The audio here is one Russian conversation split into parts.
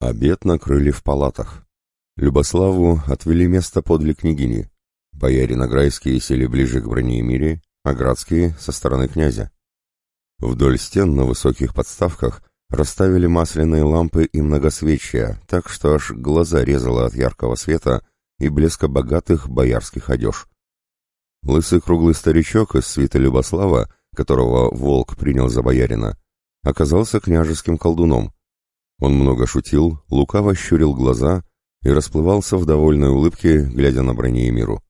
Обед накрыли в палатах. Любославу отвели место подле княгини. Бояре Награйские сели ближе к Бронеемире, а Градские — со стороны князя. Вдоль стен на высоких подставках расставили масляные лампы и многосвечия, так что аж глаза резало от яркого света и блеска богатых боярских одеж. Лысый круглый старичок из свита Любослава, которого волк принял за боярина, оказался княжеским колдуном — он много шутил, лукаво щурил глаза и расплывался в довольной улыбке, глядя на Бронеемиру.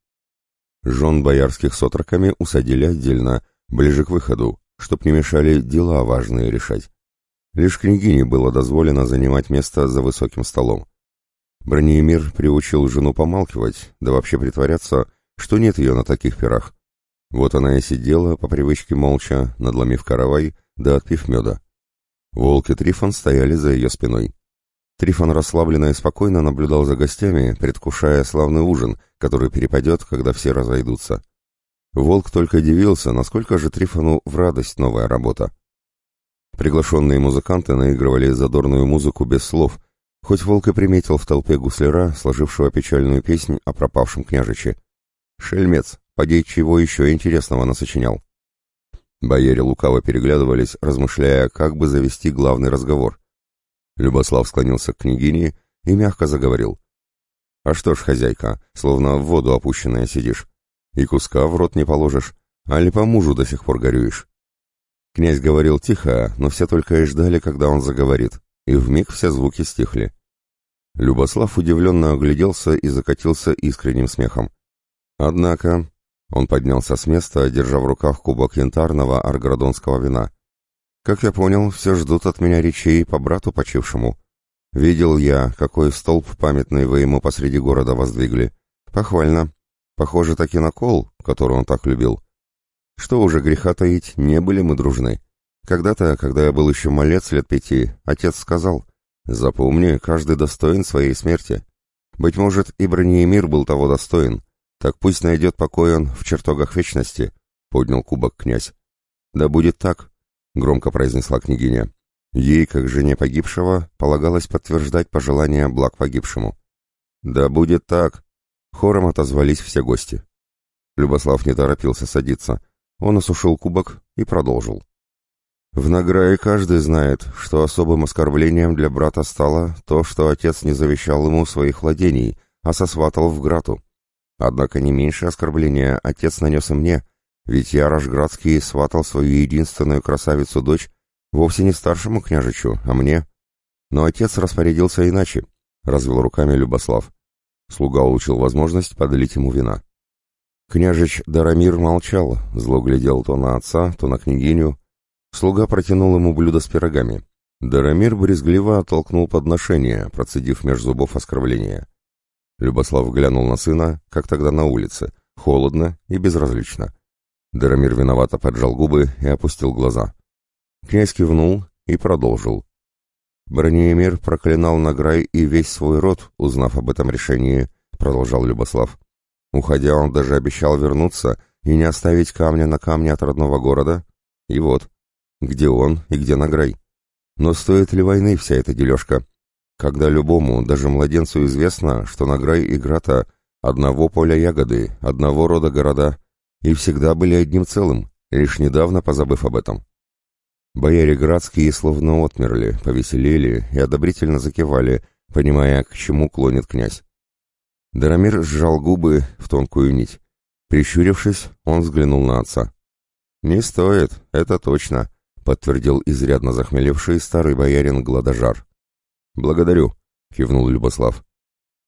Жен боярских с отроками усадили отдельно, ближе к выходу, чтоб не мешали дела важные решать. Лишь княгине было дозволено занимать место за высоким столом. Бронеемир приучил жену помалкивать, да вообще притворяться, что нет ее на таких пирах. Вот она и сидела, по привычке молча, надломив каравай, да отпив меда. Волк и Трифон стояли за ее спиной. Трифон расслабленно и спокойно наблюдал за гостями, предвкушая славный ужин, который перепадет, когда все разойдутся. Волк только дивился, насколько же Трифону в радость новая работа. Приглашенные музыканты наигрывали задорную музыку без слов, хоть Волк и приметил в толпе гусляра, сложившего печальную песнь о пропавшем княжиче. «Шельмец, подей чего еще интересного насочинял?» Бояре лукаво переглядывались, размышляя, как бы завести главный разговор. Любослав склонился к княгине и мягко заговорил. «А что ж, хозяйка, словно в воду опущенная сидишь, и куска в рот не положишь, а ли по мужу до сих пор горюешь?» Князь говорил тихо, но все только и ждали, когда он заговорит, и вмиг все звуки стихли. Любослав удивленно огляделся и закатился искренним смехом. Однако он поднялся с места, держа в руках кубок янтарного арградонского вина. «Как я понял, все ждут от меня речей по брату почившему. Видел я, какой столб памятный вы ему посреди города воздвигли. Похвально. Похоже, таки на кол, который он так любил. Что уже греха таить, не были мы дружны. Когда-то, когда я был еще малец лет пяти, отец сказал, «Запомни, каждый достоин своей смерти. Быть может, и Бронеемир был того достоин, «Так пусть найдет покой он в чертогах вечности», — поднял кубок князь. «Да будет так», — громко произнесла княгиня. Ей, как жене погибшего, полагалось подтверждать пожелания благ погибшему. «Да будет так», — хором отозвались все гости. Любослав не торопился садиться. Он осушил кубок и продолжил. В награе каждый знает, что особым оскорблением для брата стало то, что отец не завещал ему своих владений, а сосватал в Грату. Однако не меньше оскорбления отец нанес и мне, ведь я Рожградский сватал свою единственную красавицу-дочь вовсе не старшему княжичу, а мне. Но отец распорядился иначе, — развел руками Любослав. Слуга улучил возможность подлить ему вина. Княжич Дарамир молчал, зло глядел то на отца, то на княгиню. Слуга протянул ему блюдо с пирогами. Дарамир брезгливо оттолкнул подношение, процедив меж зубов оскорбления. Любослав глянул на сына, как тогда на улице, холодно и безразлично. Дарамир виновато поджал губы и опустил глаза. Князь кивнул и продолжил. Бронеемир проклинал Награй и весь свой род, узнав об этом решении, продолжал Любослав. Уходя, он даже обещал вернуться и не оставить камня на камне от родного города. И вот, где он и где Награй. Но стоит ли войны вся эта дележка? Когда любому, даже младенцу, известно, что Награй и Грата одного поля ягоды, одного рода города, и всегда были одним целым, лишь недавно позабыв об этом. Бояре градские словно отмерли, повеселели и одобрительно закивали, понимая, к чему клонит князь. Дарамир сжал губы в тонкую нить. Прищурившись, он взглянул на отца. «Не стоит, это точно», — подтвердил изрядно захмелевший старый боярин Гладожар. «Благодарю», — кивнул Любослав.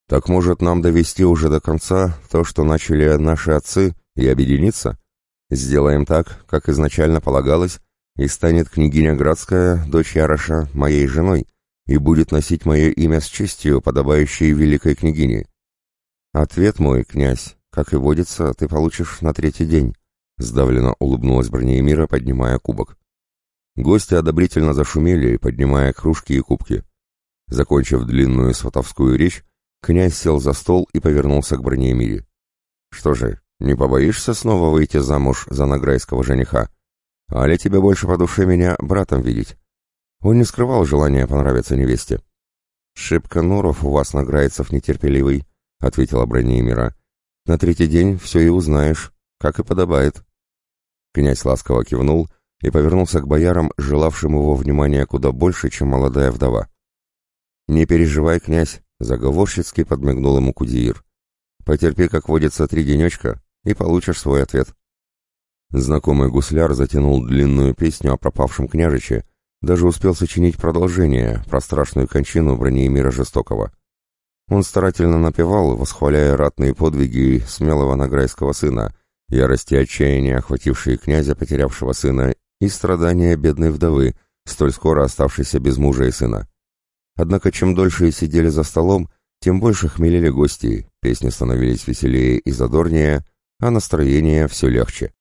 «Так может нам довести уже до конца то, что начали наши отцы, и объединиться? Сделаем так, как изначально полагалось, и станет княгиня Градская, дочь Яроша, моей женой, и будет носить мое имя с честью, подобающей великой княгине». «Ответ мой, князь, как и водится, ты получишь на третий день», — сдавленно улыбнулась Бронеемира, поднимая кубок. Гости одобрительно зашумели, поднимая кружки и кубки. Закончив длинную сватовскую речь, князь сел за стол и повернулся к Бронеемире. «Что же, не побоишься снова выйти замуж за награйского жениха? Али тебе больше по душе меня братом видеть?» Он не скрывал желания понравиться невесте. «Шибко Нуров у вас, награйцев, нетерпеливый», — ответила Бронемира. «На третий день все и узнаешь, как и подобает». Князь ласково кивнул и повернулся к боярам, желавшим его внимания куда больше, чем молодая вдова. «Не переживай, князь», — заговорщицки подмигнул ему Кудиир. «Потерпи, как водится, три денечка, и получишь свой ответ». Знакомый гусляр затянул длинную песню о пропавшем княжиче, даже успел сочинить продолжение про страшную кончину Бронеемира Жестокого. Он старательно напевал, восхваляя ратные подвиги смелого награйского сына, ярости отчаяния, охватившие князя, потерявшего сына, и страдания бедной вдовы, столь скоро оставшейся без мужа и сына. Однако чем дольше сидели за столом, тем больше хмелели гости, песни становились веселее и задорнее, а настроение все легче.